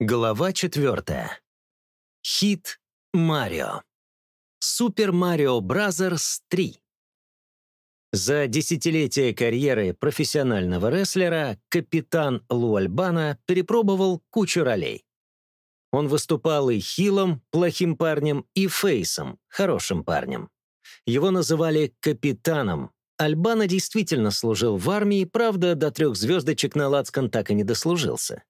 Глава четвертая. Хит Марио. Super Mario Brothers 3. За десятилетие карьеры профессионального рестлера капитан Лу Альбана перепробовал кучу ролей. Он выступал и хилом, плохим парнем, и фейсом, хорошим парнем. Его называли капитаном. Альбана действительно служил в армии, правда, до трех звездочек на лацкан так и не дослужился.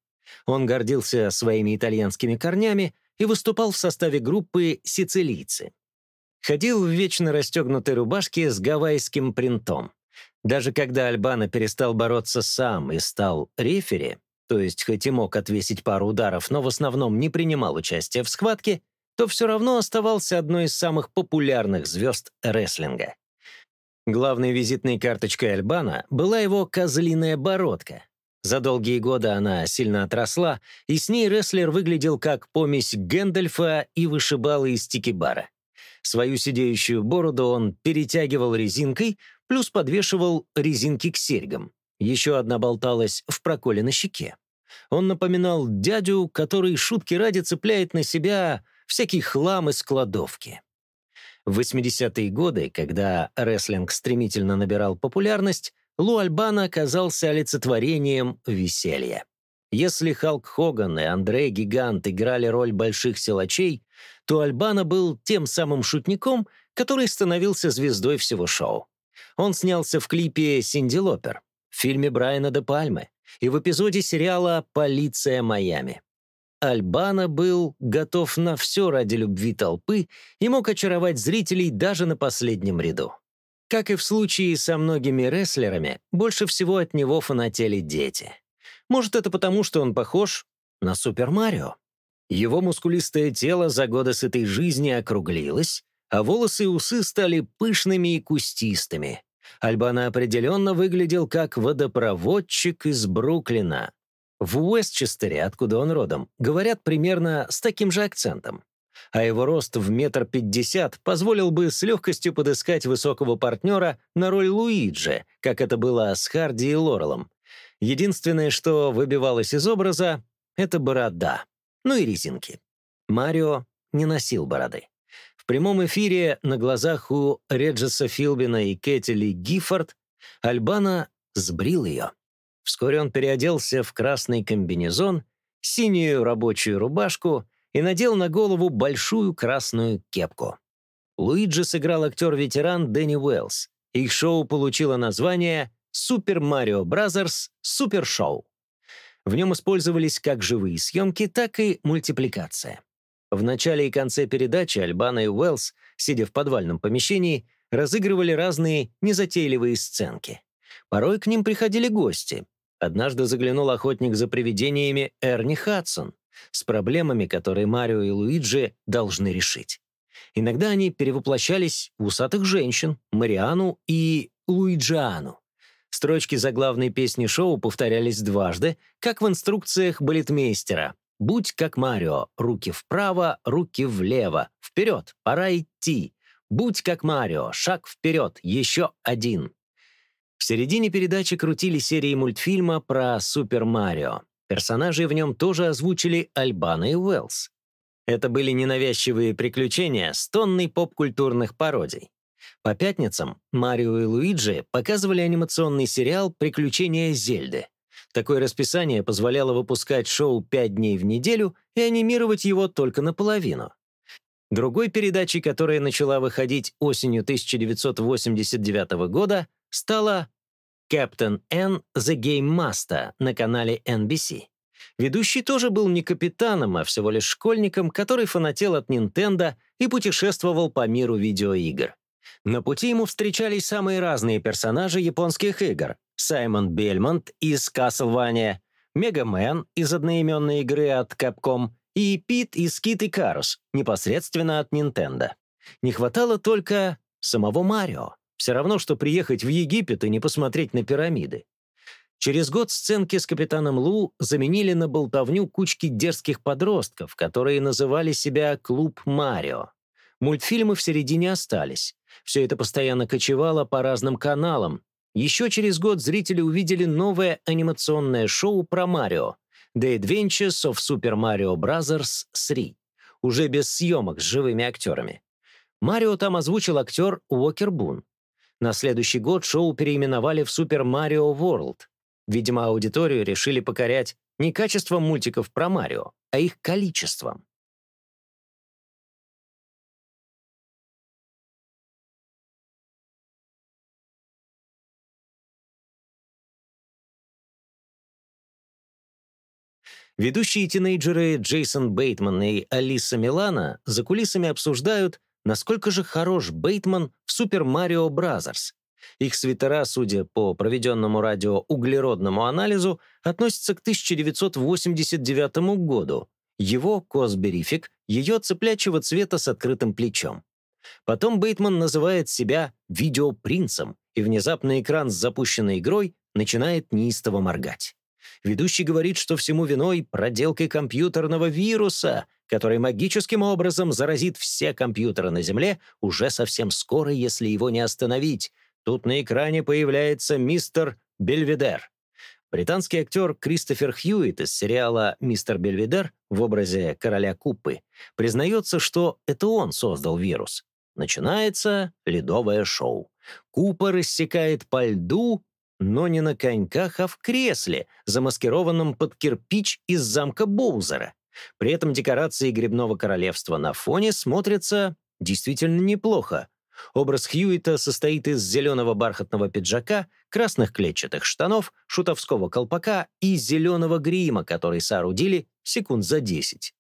Он гордился своими итальянскими корнями и выступал в составе группы «Сицилийцы». Ходил в вечно расстегнутой рубашке с гавайским принтом. Даже когда Альбана перестал бороться сам и стал рефери, то есть хоть и мог отвесить пару ударов, но в основном не принимал участия в схватке, то все равно оставался одной из самых популярных звезд рестлинга. Главной визитной карточкой Альбана была его козлиная бородка, за долгие годы она сильно отросла, и с ней рестлер выглядел как помесь Гэндальфа и вышибала из тикибара. Свою сидеющую бороду он перетягивал резинкой, плюс подвешивал резинки к серьгам. Еще одна болталась в проколе на щеке. Он напоминал дядю, который шутки ради цепляет на себя всякий хлам из кладовки. В 80-е годы, когда рестлинг стремительно набирал популярность, Лу Альбана оказался олицетворением веселья. Если Халк Хоган и Андрей Гигант играли роль больших силачей, то Альбана был тем самым шутником, который становился звездой всего шоу. Он снялся в клипе «Синди Лопер», в фильме Брайана де Пальмы и в эпизоде сериала «Полиция Майами». Альбана был готов на все ради любви толпы и мог очаровать зрителей даже на последнем ряду. Как и в случае со многими рестлерами, больше всего от него фанатели дети. Может, это потому, что он похож на Супер Марио? Его мускулистое тело за годы с этой жизни округлилось, а волосы и усы стали пышными и кустистыми. Альбана определенно выглядел как водопроводчик из Бруклина. В Уэстчестере, откуда он родом, говорят примерно с таким же акцентом а его рост в метр пятьдесят позволил бы с легкостью подыскать высокого партнера на роль Луиджи, как это было с Харди и Лорелом. Единственное, что выбивалось из образа — это борода, ну и резинки. Марио не носил бороды. В прямом эфире на глазах у Реджеса Филбина и Кэти Ли Гиффорд Альбана сбрил ее. Вскоре он переоделся в красный комбинезон, синюю рабочую рубашку — и надел на голову большую красную кепку. Луиджи сыграл актер-ветеран Дэнни Уэллс. Их шоу получило название «Super Mario Brothers Super Show». В нем использовались как живые съемки, так и мультипликация. В начале и конце передачи Альбана и Уэллс, сидя в подвальном помещении, разыгрывали разные незатейливые сценки. Порой к ним приходили гости. Однажды заглянул охотник за привидениями Эрни Хадсон с проблемами, которые Марио и Луиджи должны решить. Иногда они перевоплощались в усатых женщин, Мариану и Луиджиану. Строчки заглавной песни шоу повторялись дважды, как в инструкциях балетмейстера. «Будь как Марио, руки вправо, руки влево, вперед, пора идти. Будь как Марио, шаг вперед, еще один». В середине передачи крутили серии мультфильма про Супер Марио. Персонажей в нем тоже озвучили Альбана и Уэллс. Это были ненавязчивые приключения с тонной поп-культурных пародий. По пятницам Марио и Луиджи показывали анимационный сериал «Приключения Зельды». Такое расписание позволяло выпускать шоу пять дней в неделю и анимировать его только наполовину. Другой передачей, которая начала выходить осенью 1989 года, стала Captain N The Game Master на канале NBC. Ведущий тоже был не капитаном, а всего лишь школьником, который фанател от Nintendo и путешествовал по миру видеоигр. На пути ему встречались самые разные персонажи японских игр. Саймон Бельмонт из Castlevania, Мегамен из одноименной игры от Capcom и Пит из Kid Icarus, непосредственно от Nintendo. Не хватало только самого Марио. Все равно, что приехать в Египет и не посмотреть на пирамиды. Через год сценки с капитаном Лу заменили на болтовню кучки дерзких подростков, которые называли себя «Клуб Марио». Мультфильмы в середине остались. Все это постоянно кочевало по разным каналам. Еще через год зрители увидели новое анимационное шоу про Марио. The Adventures of Super Mario Bros. 3, уже без съемок с живыми актерами. Марио там озвучил актер Уокер Бун. На следующий год шоу переименовали в Super Mario World. Видимо, аудиторию решили покорять не качеством мультиков про Марио, а их количеством. Ведущие тинейджеры Джейсон Бейтман и Алиса Милана за кулисами обсуждают, насколько же хорош Бейтман в Super Mario Bros. Их свитера, судя по проведенному радио углеродному анализу, относятся к 1989 году. Его косберифик, ее цеплячего цвета с открытым плечом. Потом Бейтман называет себя «видеопринцем», и внезапно экран с запущенной игрой начинает неистово моргать. Ведущий говорит, что всему виной проделкой компьютерного вируса, который магическим образом заразит все компьютеры на Земле уже совсем скоро, если его не остановить. Тут на экране появляется мистер Бельведер. Британский актер Кристофер Хьюитт из сериала «Мистер Бельведер» в образе короля Куппы признается, что это он создал вирус. Начинается ледовое шоу. Купа рассекает по льду но не на коньках, а в кресле, замаскированном под кирпич из замка Боузера. При этом декорации Грибного Королевства на фоне смотрятся действительно неплохо. Образ Хьюита состоит из зеленого бархатного пиджака, красных клетчатых штанов, шутовского колпака и зеленого грима, который соорудили секунд за 10.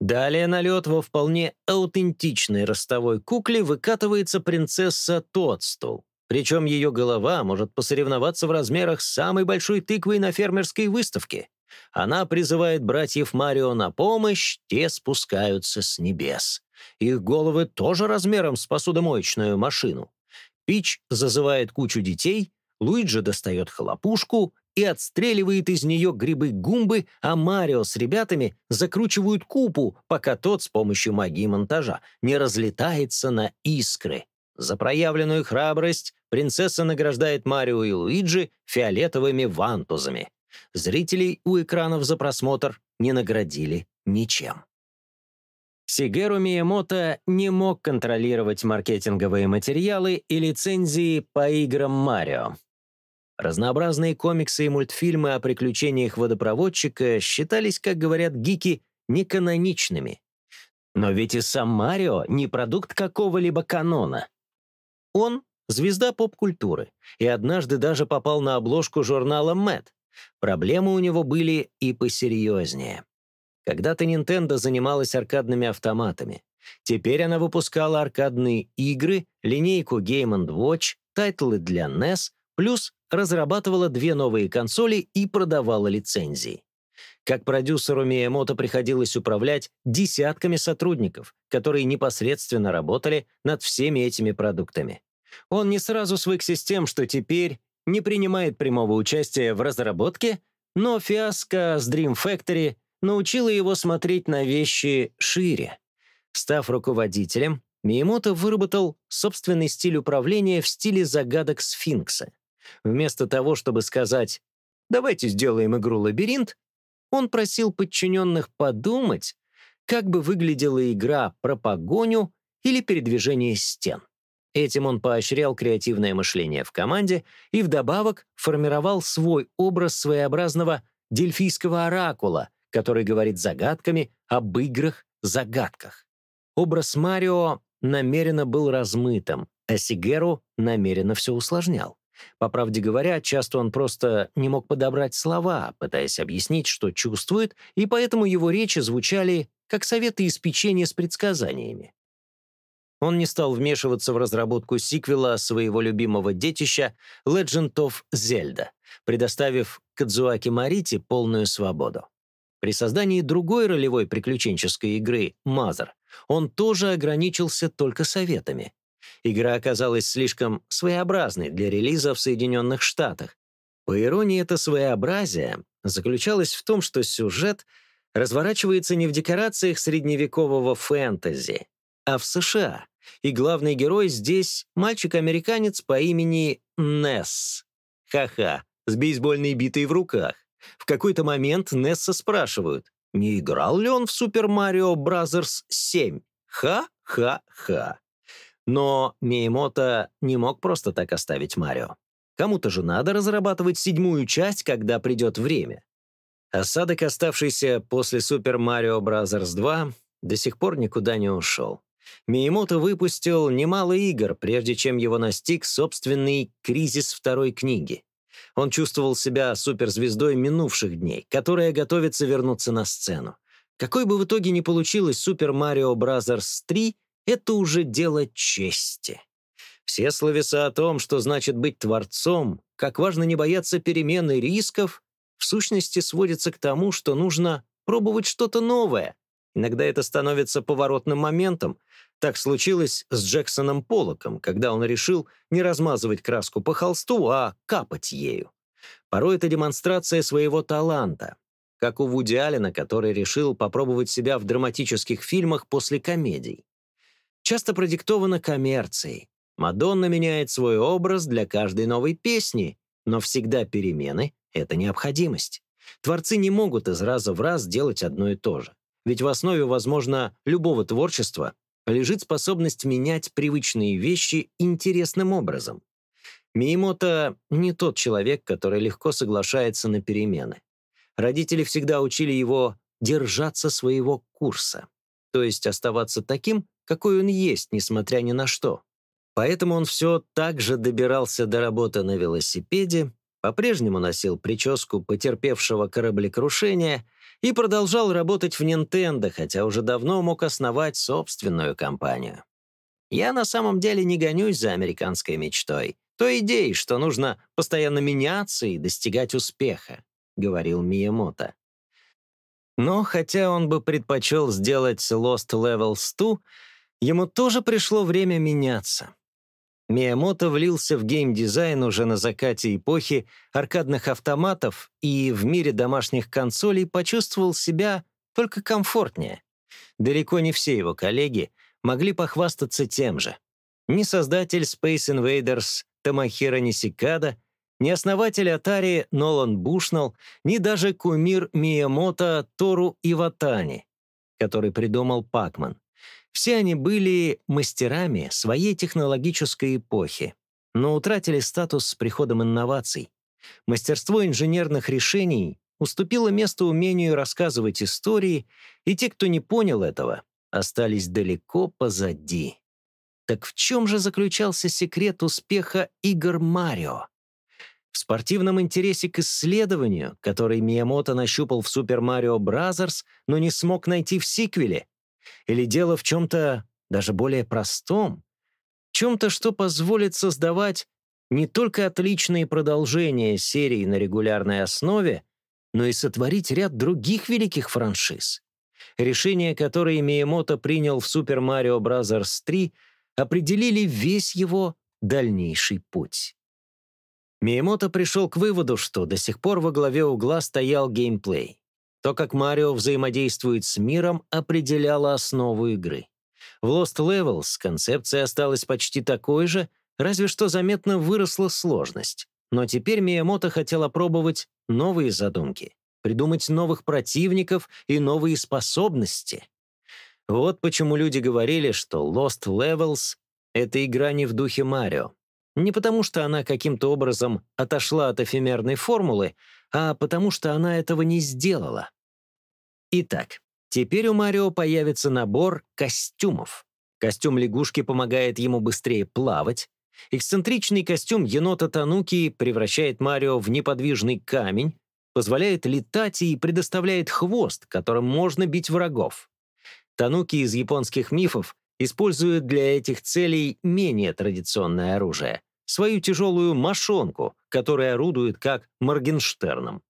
Далее на лед во вполне аутентичной ростовой кукле выкатывается принцесса Тодстул. Причем ее голова может посоревноваться в размерах с самой большой тыквой на фермерской выставке. Она призывает братьев Марио на помощь, те спускаются с небес. Их головы тоже размером с посудомоечную машину. Пич зазывает кучу детей, Луиджи достает хлопушку и отстреливает из нее грибы-гумбы, а Марио с ребятами закручивают купу, пока тот с помощью магии монтажа не разлетается на искры. За проявленную храбрость принцесса награждает Марио и Луиджи фиолетовыми вантузами. Зрителей у экранов за просмотр не наградили ничем. Сигеру Миямото не мог контролировать маркетинговые материалы и лицензии по играм Марио. Разнообразные комиксы и мультфильмы о приключениях водопроводчика считались, как говорят гики, неканоничными. Но ведь и сам Марио не продукт какого-либо канона. Он — звезда поп-культуры, и однажды даже попал на обложку журнала Mad. Проблемы у него были и посерьезнее. Когда-то Nintendo занималась аркадными автоматами. Теперь она выпускала аркадные игры, линейку Game Watch, тайтлы для NES, плюс разрабатывала две новые консоли и продавала лицензии. Как продюсеру Миямото приходилось управлять десятками сотрудников, которые непосредственно работали над всеми этими продуктами. Он не сразу свыкся с тем, что теперь не принимает прямого участия в разработке, но фиаско с Dream Factory научила его смотреть на вещи шире. Став руководителем, Миямото выработал собственный стиль управления в стиле загадок сфинкса. Вместо того, чтобы сказать «давайте сделаем игру «Лабиринт», он просил подчиненных подумать, как бы выглядела игра про погоню или передвижение стен. Этим он поощрял креативное мышление в команде и вдобавок формировал свой образ своеобразного дельфийского оракула, который говорит загадками об играх-загадках. Образ Марио намеренно был размытым, а Сигеру намеренно все усложнял. По правде говоря, часто он просто не мог подобрать слова, пытаясь объяснить, что чувствует, и поэтому его речи звучали как советы из печенья с предсказаниями. Он не стал вмешиваться в разработку сиквела своего любимого детища Legend of Zelda, предоставив Кадзуаки Марити полную свободу. При создании другой ролевой приключенческой игры Mother он тоже ограничился только советами. Игра оказалась слишком своеобразной для релиза в Соединенных Штатах. По иронии, это своеобразие заключалось в том, что сюжет разворачивается не в декорациях средневекового фэнтези, а в США. И главный герой здесь мальчик-американец по имени Несс. Ха-ха, с бейсбольной битой в руках. В какой-то момент Несса спрашивают, не играл ли он в Super Mario Bros. 7? Ха-ха-ха. Но Миемото не мог просто так оставить Марио. Кому-то же надо разрабатывать седьмую часть, когда придет время. Осадок, оставшийся после Super Mario Bros. 2, до сих пор никуда не ушел. Миемото выпустил немало игр, прежде чем его настиг собственный кризис второй книги. Он чувствовал себя суперзвездой минувших дней, которая готовится вернуться на сцену. Какой бы в итоге ни получилось Super Mario Bros. 3, это уже дело чести. Все словеса о том, что значит быть творцом, как важно не бояться перемен и рисков, в сущности сводится к тому, что нужно пробовать что-то новое. Иногда это становится поворотным моментом. Так случилось с Джексоном Поллоком, когда он решил не размазывать краску по холсту, а капать ею. Порой это демонстрация своего таланта, как у Вуди Аллена, который решил попробовать себя в драматических фильмах после комедий. Часто продиктовано коммерцией. Мадонна меняет свой образ для каждой новой песни, но всегда перемены — это необходимость. Творцы не могут из раза в раз делать одно и то же. Ведь в основе, возможно, любого творчества лежит способность менять привычные вещи интересным образом. Миемото не тот человек, который легко соглашается на перемены. Родители всегда учили его держаться своего курса, то есть оставаться таким, какой он есть, несмотря ни на что. Поэтому он все так же добирался до работы на велосипеде, по-прежнему носил прическу потерпевшего кораблекрушения и продолжал работать в Nintendo, хотя уже давно мог основать собственную компанию. Я на самом деле не гонюсь за американской мечтой, той идеей, что нужно постоянно меняться и достигать успеха, говорил Миямото. Но хотя он бы предпочел сделать Lost Levels 2, ему тоже пришло время меняться. Миямото влился в геймдизайн уже на закате эпохи аркадных автоматов и в мире домашних консолей почувствовал себя только комфортнее. Далеко не все его коллеги могли похвастаться тем же. Ни создатель Space Invaders Тамахира Нисикада, ни основатель Atari Нолан Бушнелл, ни даже кумир Миямото Тору Иватани, который придумал Пакман. Все они были мастерами своей технологической эпохи, но утратили статус с приходом инноваций. Мастерство инженерных решений уступило место умению рассказывать истории, и те, кто не понял этого, остались далеко позади. Так в чем же заключался секрет успеха игр Марио? В спортивном интересе к исследованию, который Миямото нащупал в Super Mario Bros., но не смог найти в сиквеле, или дело в чем-то даже более простом? Чем-то, что позволит создавать не только отличные продолжения серии на регулярной основе, но и сотворить ряд других великих франшиз. Решения, которые Миямото принял в Super Mario Bros. 3, определили весь его дальнейший путь. Миямото пришел к выводу, что до сих пор во главе угла стоял геймплей. То, как Марио взаимодействует с миром, определяло основу игры. В Lost Levels концепция осталась почти такой же, разве что заметно выросла сложность. Но теперь Миямото хотела пробовать новые задумки, придумать новых противников и новые способности. Вот почему люди говорили, что Lost Levels — это игра не в духе Марио. Не потому, что она каким-то образом отошла от эфемерной формулы, а потому что она этого не сделала. Итак, теперь у Марио появится набор костюмов. Костюм лягушки помогает ему быстрее плавать. Эксцентричный костюм енота Тануки превращает Марио в неподвижный камень, позволяет летать и предоставляет хвост, которым можно бить врагов. Тануки из японских мифов используют для этих целей менее традиционное оружие — свою тяжелую мошонку, которая орудует как Моргенштерном.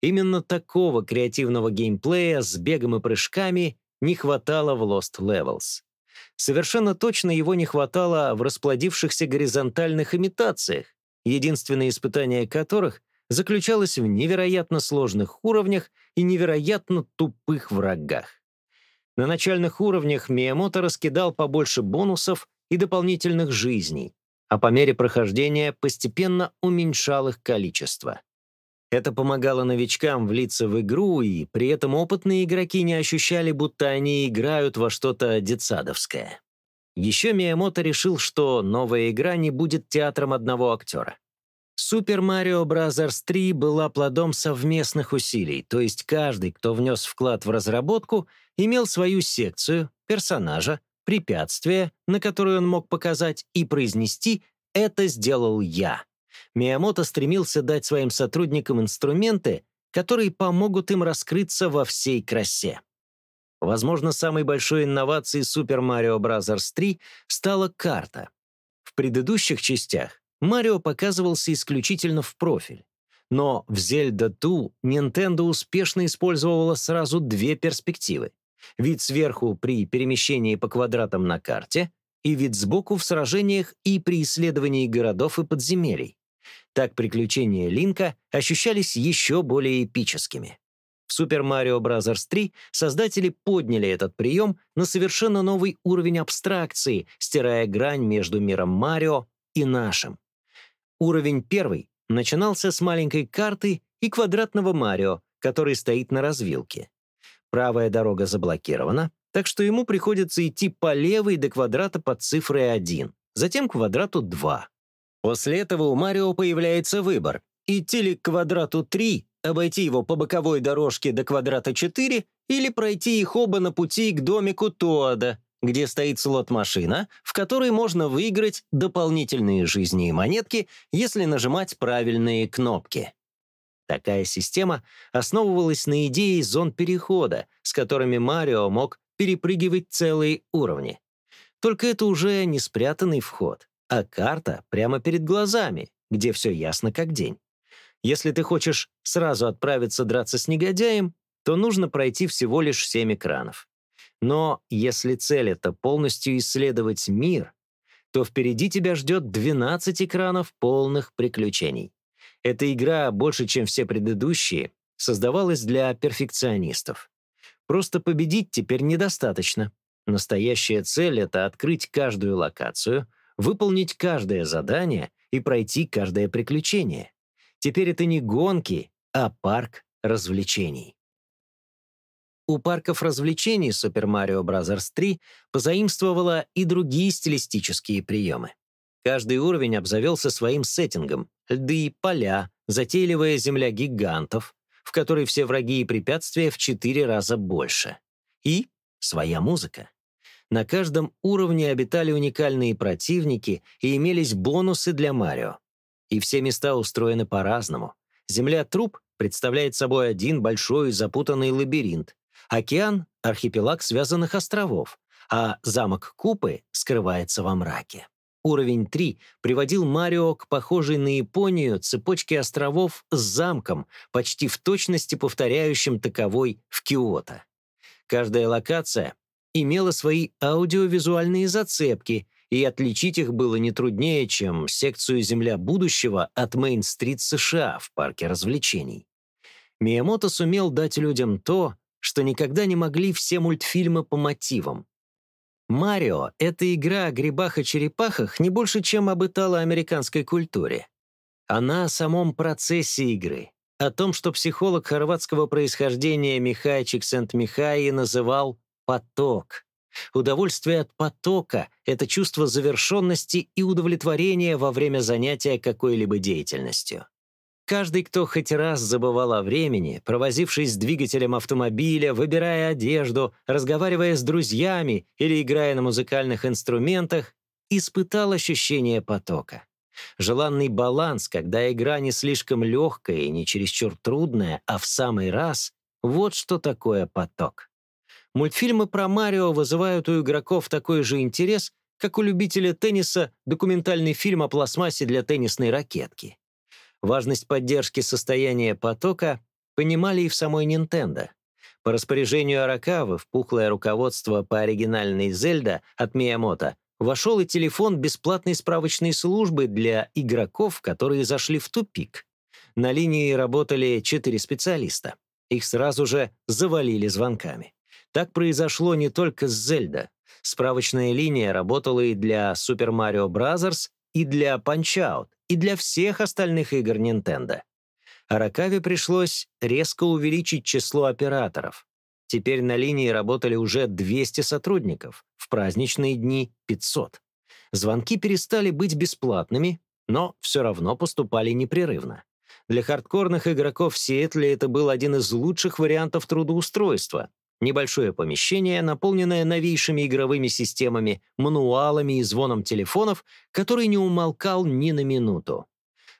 Именно такого креативного геймплея с бегом и прыжками не хватало в Lost Levels. Совершенно точно его не хватало в расплодившихся горизонтальных имитациях, единственное испытание которых заключалось в невероятно сложных уровнях и невероятно тупых врагах. На начальных уровнях Миямото раскидал побольше бонусов и дополнительных жизней, а по мере прохождения постепенно уменьшал их количество. Это помогало новичкам влиться в игру, и при этом опытные игроки не ощущали, будто они играют во что-то детсадовское. Еще Миямото решил, что новая игра не будет театром одного актера. Super Mario Bros. 3 была плодом совместных усилий, то есть каждый, кто внес вклад в разработку, имел свою секцию, персонажа, препятствие, на которое он мог показать и произнести «это сделал я». Миямото стремился дать своим сотрудникам инструменты, которые помогут им раскрыться во всей красе. Возможно, самой большой инновацией Super Mario Bros. 3 стала карта. В предыдущих частях Марио показывался исключительно в профиль. Но в Zelda 2 Nintendo успешно использовала сразу две перспективы. Вид сверху при перемещении по квадратам на карте и вид сбоку в сражениях и при исследовании городов и подземелий. Так приключения Линка ощущались еще более эпическими. В Super Mario Bros. 3 создатели подняли этот прием на совершенно новый уровень абстракции, стирая грань между миром Марио и нашим. Уровень первый начинался с маленькой карты и квадратного Марио, который стоит на развилке. Правая дорога заблокирована, так что ему приходится идти по левой до квадрата под цифрой 1, затем к квадрату 2. После этого у Марио появляется выбор — идти ли к квадрату 3, обойти его по боковой дорожке до квадрата 4 или пройти их оба на пути к домику Тоада, где стоит слот-машина, в которой можно выиграть дополнительные жизни и монетки, если нажимать правильные кнопки. Такая система основывалась на идее зон перехода, с которыми Марио мог перепрыгивать целые уровни. Только это уже не спрятанный вход а карта прямо перед глазами, где все ясно как день. Если ты хочешь сразу отправиться драться с негодяем, то нужно пройти всего лишь 7 экранов. Но если цель — это полностью исследовать мир, то впереди тебя ждет 12 экранов полных приключений. Эта игра, больше чем все предыдущие, создавалась для перфекционистов. Просто победить теперь недостаточно. Настоящая цель — это открыть каждую локацию — выполнить каждое задание и пройти каждое приключение. Теперь это не гонки, а парк развлечений. У парков развлечений Super Mario Bros. 3 позаимствовала и другие стилистические приемы. Каждый уровень обзавелся своим сеттингом — льды, поля, затейливая земля гигантов, в которой все враги и препятствия в четыре раза больше. И своя музыка. На каждом уровне обитали уникальные противники и имелись бонусы для Марио. И все места устроены по-разному. Земля труп представляет собой один большой запутанный лабиринт. Океан — архипелаг связанных островов, а замок Купы скрывается во мраке. Уровень 3 приводил Марио к похожей на Японию цепочке островов с замком, почти в точности повторяющим таковой в Киото. Каждая локация имела свои аудиовизуальные зацепки, и отличить их было не труднее, чем секцию «Земля будущего» от Мейн-стрит США в парке развлечений. Миямото сумел дать людям то, что никогда не могли все мультфильмы по мотивам. «Марио» — это игра о грибах и черепахах не больше, чем об итало-американской культуре. Она о самом процессе игры, о том, что психолог хорватского происхождения Михай Чиксент-Михай называл поток. Удовольствие от потока — это чувство завершенности и удовлетворения во время занятия какой-либо деятельностью. Каждый, кто хоть раз забывал о времени, провозившись с двигателем автомобиля, выбирая одежду, разговаривая с друзьями или играя на музыкальных инструментах, испытал ощущение потока. Желанный баланс, когда игра не слишком легкая и не чересчур трудная, а в самый раз — вот что такое поток. Мультфильмы про Марио вызывают у игроков такой же интерес, как у любителя тенниса документальный фильм о пластмассе для теннисной ракетки. Важность поддержки состояния потока понимали и в самой Nintendo. По распоряжению Аракавы в пухлое руководство по оригинальной Зельда от Миямото вошел и телефон бесплатной справочной службы для игроков, которые зашли в тупик. На линии работали четыре специалиста. Их сразу же завалили звонками. Так произошло не только с Зельда. Справочная линия работала и для Super Mario Bros., и для Punch-Out, и для всех остальных игр Nintendo. Аракаве пришлось резко увеличить число операторов. Теперь на линии работали уже 200 сотрудников, в праздничные дни — 500. Звонки перестали быть бесплатными, но все равно поступали непрерывно. Для хардкорных игроков в Сиэтле это был один из лучших вариантов трудоустройства. Небольшое помещение, наполненное новейшими игровыми системами, мануалами и звоном телефонов, который не умолкал ни на минуту.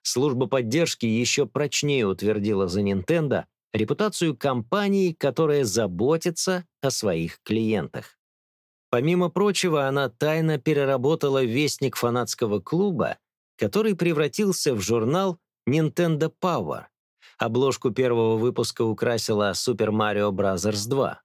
Служба поддержки еще прочнее утвердила за Nintendo репутацию компании, которая заботится о своих клиентах. Помимо прочего, она тайно переработала вестник фанатского клуба, который превратился в журнал Nintendo Power. Обложку первого выпуска украсила Super Mario Bros. 2.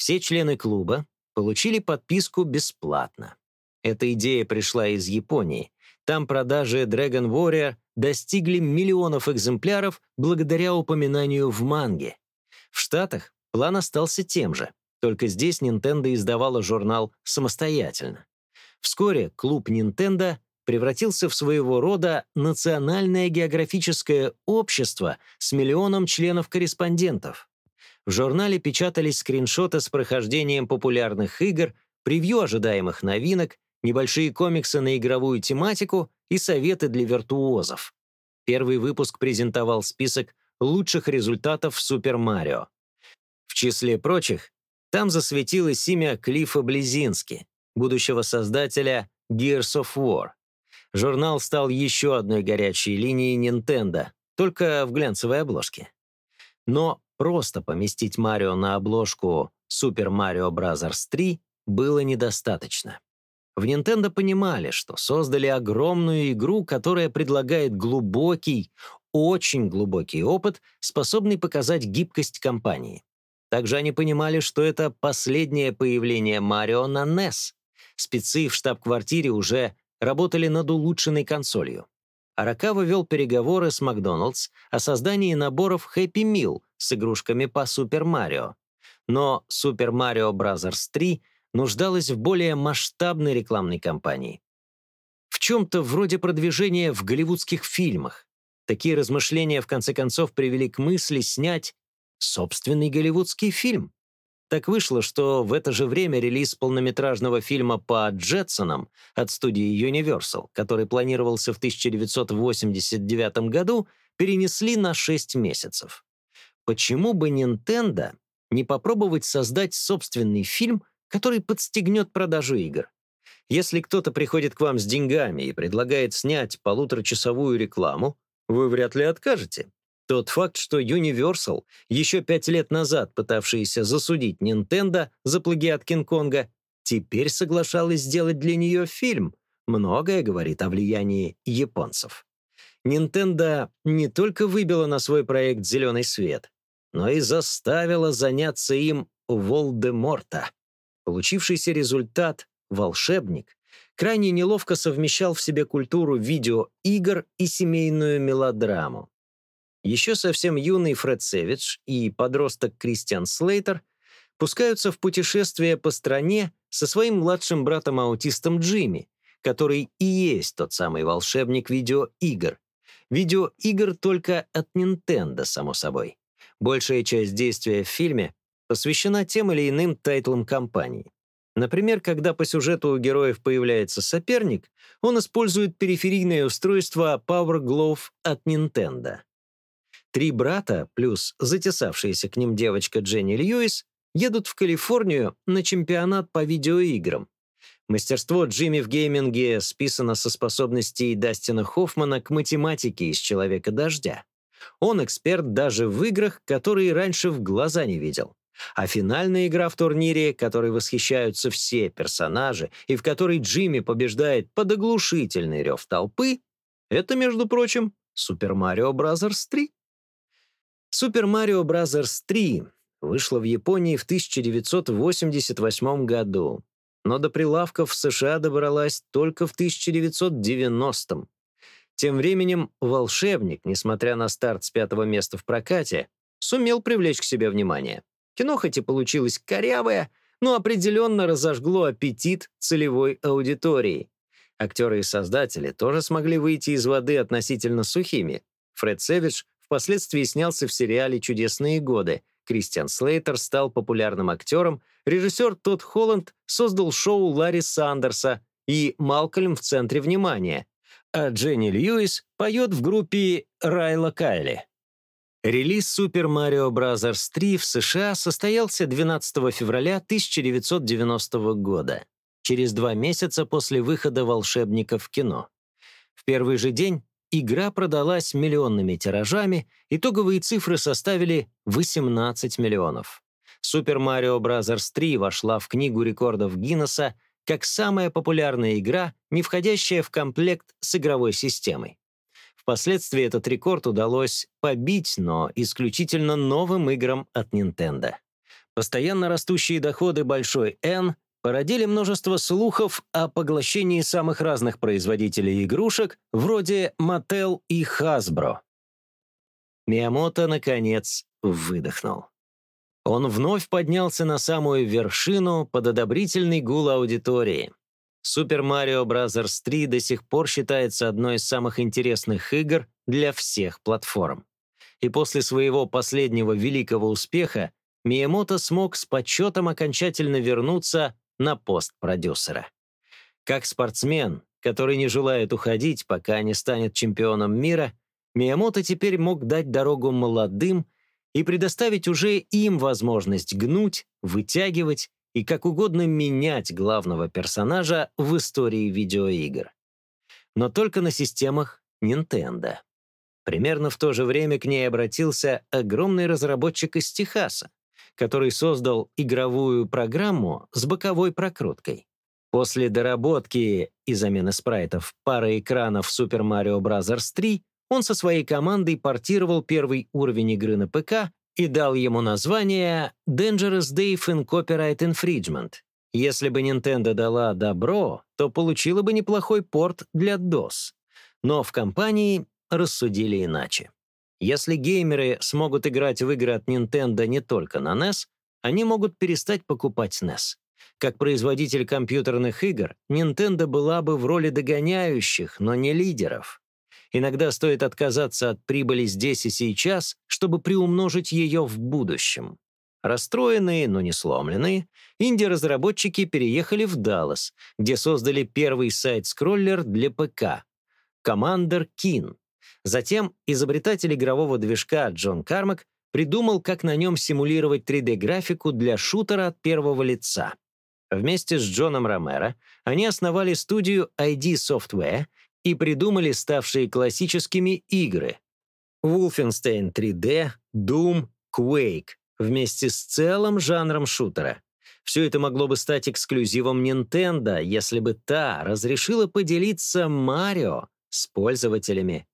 Все члены клуба получили подписку бесплатно. Эта идея пришла из Японии. Там продажи Dragon Warrior достигли миллионов экземпляров благодаря упоминанию в манге. В Штатах план остался тем же, только здесь Nintendo издавала журнал самостоятельно. Вскоре клуб Nintendo превратился в своего рода национальное географическое общество с миллионом членов-корреспондентов. В журнале печатались скриншоты с прохождением популярных игр, превью ожидаемых новинок, небольшие комиксы на игровую тематику и советы для виртуозов. Первый выпуск презентовал список лучших результатов в Супер Марио. В числе прочих, там засветилось имя Клиффа Близински, будущего создателя Gears of War. Журнал стал еще одной горячей линией Nintendo, только в глянцевой обложке. Но просто поместить Марио на обложку Super Mario Bros. 3 было недостаточно. В Nintendo понимали, что создали огромную игру, которая предлагает глубокий, очень глубокий опыт, способный показать гибкость компании. Также они понимали, что это последнее появление Марио на NES. Спецы в штаб-квартире уже работали над улучшенной консолью. Аракава вел переговоры с Макдоналдс о создании наборов Happy Meal с игрушками по Супер Марио. Но Super Mario Bros. 3 нуждалась в более масштабной рекламной кампании. В чем-то вроде продвижения в голливудских фильмах. Такие размышления в конце концов привели к мысли снять собственный голливудский фильм. Так вышло, что в это же время релиз полнометражного фильма по Джетсонам от студии Universal, который планировался в 1989 году, перенесли на 6 месяцев. Почему бы Nintendo не попробовать создать собственный фильм который подстегнет продажу игр. Если кто-то приходит к вам с деньгами и предлагает снять полуторачасовую рекламу, вы вряд ли откажете. Тот факт, что Universal, еще пять лет назад пытавшаяся засудить Nintendo за плагиат Кинг-Конга, теперь соглашалась сделать для нее фильм, многое говорит о влиянии японцев. Nintendo не только выбила на свой проект зеленый свет, но и заставила заняться им Волдеморта. Получившийся результат «Волшебник» крайне неловко совмещал в себе культуру видеоигр и семейную мелодраму. Еще совсем юный Фред Сэвидж и подросток Кристиан Слейтер пускаются в путешествие по стране со своим младшим братом-аутистом Джимми, который и есть тот самый волшебник видеоигр. Видеоигр только от Nintendo, само собой. Большая часть действия в фильме посвящена тем или иным тайтлам компании. Например, когда по сюжету у героев появляется соперник, он использует периферийное устройство Power Glove от Nintendo. Три брата, плюс затесавшаяся к ним девочка Дженни Льюис, едут в Калифорнию на чемпионат по видеоиграм. Мастерство Джимми в гейминге списано со способностей Дастина Хоффмана к математике из «Человека-дождя». Он эксперт даже в играх, которые раньше в глаза не видел. А финальная игра в турнире, которой восхищаются все персонажи и в которой Джимми побеждает под оглушительный рев толпы, это, между прочим, Super Mario Bros. 3. Super Mario Bros. 3 вышла в Японии в 1988 году, но до прилавков в США добралась только в 1990 -м. Тем временем «Волшебник», несмотря на старт с пятого места в прокате, сумел привлечь к себе внимание. Кино хоть и получилось корявое, но определенно разожгло аппетит целевой аудитории. Актеры и создатели тоже смогли выйти из воды относительно сухими. Фред в впоследствии снялся в сериале «Чудесные годы». Кристиан Слейтер стал популярным актером, режиссер Тодд Холланд создал шоу Ларри Сандерса и «Малкольм в центре внимания», а Дженни Льюис поет в группе Райла Кайли. Релиз Super Mario Bros. 3 в США состоялся 12 февраля 1990 года, через два месяца после выхода «Волшебника» в кино. В первый же день игра продалась миллионными тиражами, итоговые цифры составили 18 миллионов. Super Mario Bros. 3 вошла в Книгу рекордов Гиннесса как самая популярная игра, не входящая в комплект с игровой системой. Впоследствии этот рекорд удалось побить, но исключительно новым играм от Nintendo. Постоянно растущие доходы большой N породили множество слухов о поглощении самых разных производителей игрушек, вроде Mattel и Hasbro. Миямото, наконец, выдохнул. Он вновь поднялся на самую вершину под одобрительный гул аудитории. Super Mario Bros. 3 до сих пор считается одной из самых интересных игр для всех платформ. И после своего последнего великого успеха Миямото смог с почетом окончательно вернуться на пост продюсера. Как спортсмен, который не желает уходить, пока не станет чемпионом мира, Миямото теперь мог дать дорогу молодым и предоставить уже им возможность гнуть, вытягивать и как угодно менять главного персонажа в истории видеоигр. Но только на системах Nintendo. Примерно в то же время к ней обратился огромный разработчик из Техаса, который создал игровую программу с боковой прокруткой. После доработки и замены спрайтов пары экранов Super Mario Bros. 3 он со своей командой портировал первый уровень игры на ПК и дал ему название Dangerous Dave in Copyright Infringement. Если бы Nintendo дала добро, то получила бы неплохой порт для DOS. Но в компании рассудили иначе. Если геймеры смогут играть в игры от Nintendo не только на NES, они могут перестать покупать NES. Как производитель компьютерных игр, Nintendo была бы в роли догоняющих, но не лидеров. Иногда стоит отказаться от прибыли здесь и сейчас, чтобы приумножить ее в будущем. Расстроенные, но не сломленные, инди-разработчики переехали в Даллас, где создали первый сайт-скроллер для ПК — Commander Keen. Затем изобретатель игрового движка Джон Кармак придумал, как на нем симулировать 3D-графику для шутера от первого лица. Вместе с Джоном Ромеро они основали студию ID Software и придумали ставшие классическими игры Wolfenstein 3D, Doom, Quake вместе с целым жанром шутера. Все это могло бы стать эксклюзивом Nintendo, если бы та разрешила поделиться Марио с пользователями